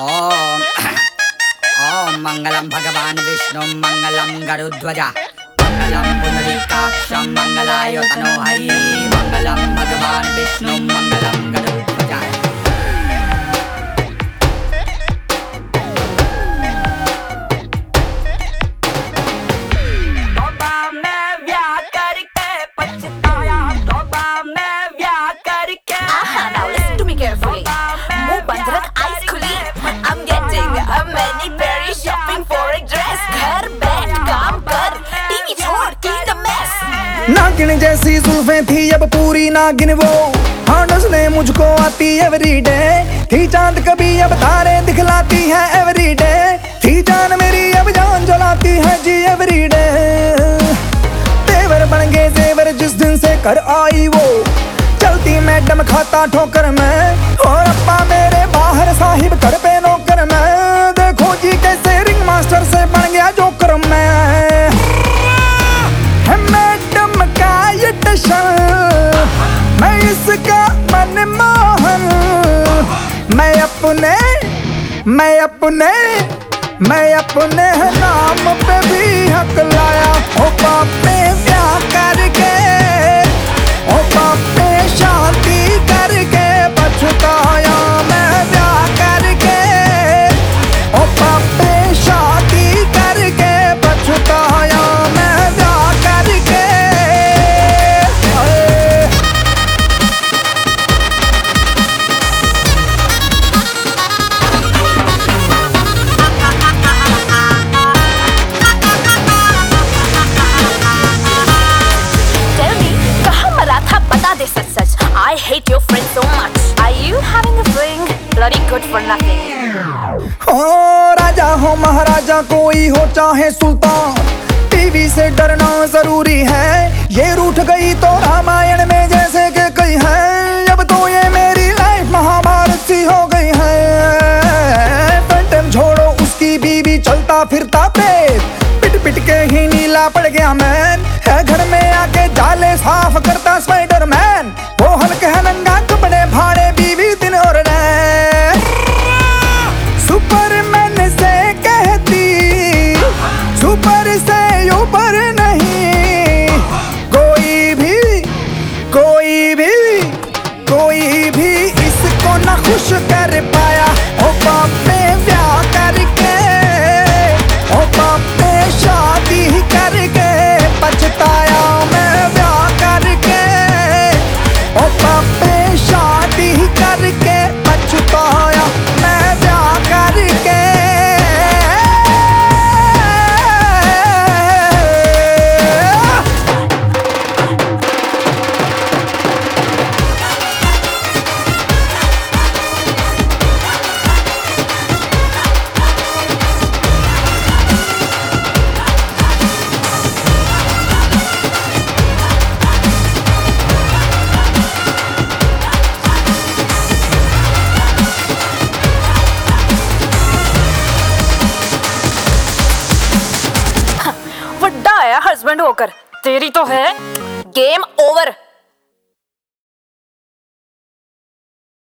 ఓం. ఓం మంగళం భగవాన్ విష్ణు మంగళం గరుధ్వజ. మంగళం పునరికాక్షం మంగళాయ తనోహరి మంగళం భగవాన్ విష్ణు మంగళం नागिन जैसी जुल्फें थी, अब पूरी नागिन वो। हार्नस ने मुझको आती एवरी डे थी चाँद कभी, अब तारे दिखलाती है एवरी डे थी जान मेरी, अब जान जलाती है जी एवरी डे तेवर बन गए जेवर, जिस दिन से कर आई वो। चलती मैडम खाता ठोकर में, और अप्पा मेरे अपने मैं अपने मैं अपने नाम पे भी हक लाया। Hate your friend so much. Are you having a fling? Bloody good for nothing. हो, राजा हो, महाराजा कोई हो, चाहे सुल्तान टीवी से डरना ज़रूरी है ये रूठ गई तो रामायण में जैसे कि कई है अब तो ये मेरी लाइफ महाभारत सी हो गई है फैंटम छोड़ो, उसकी बीवी चलता फिरता प्रेत पिट पिट के ही नीला पड़ गया मैन आया हस्बैंड होकर। तेरी तो है गेम ओवर